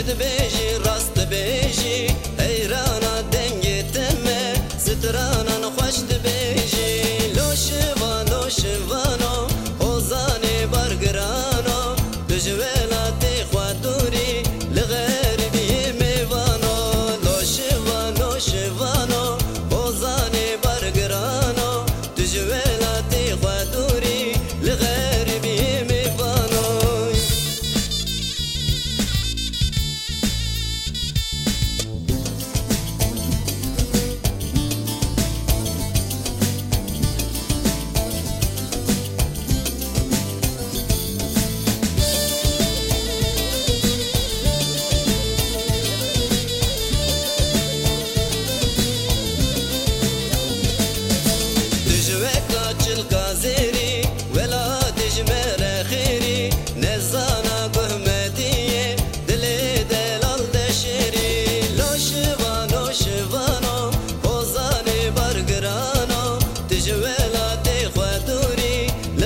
Cüd beji rast beji heyrana denge teme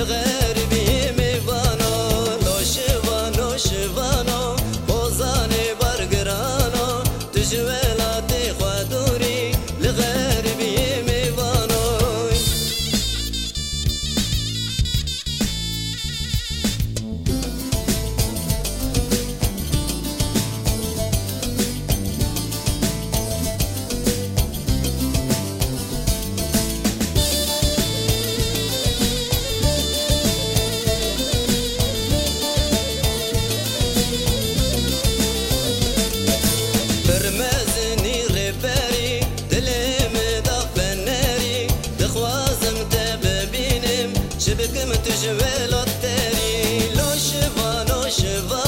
heureux. me te jeve la teri Lo sheva, lo sheva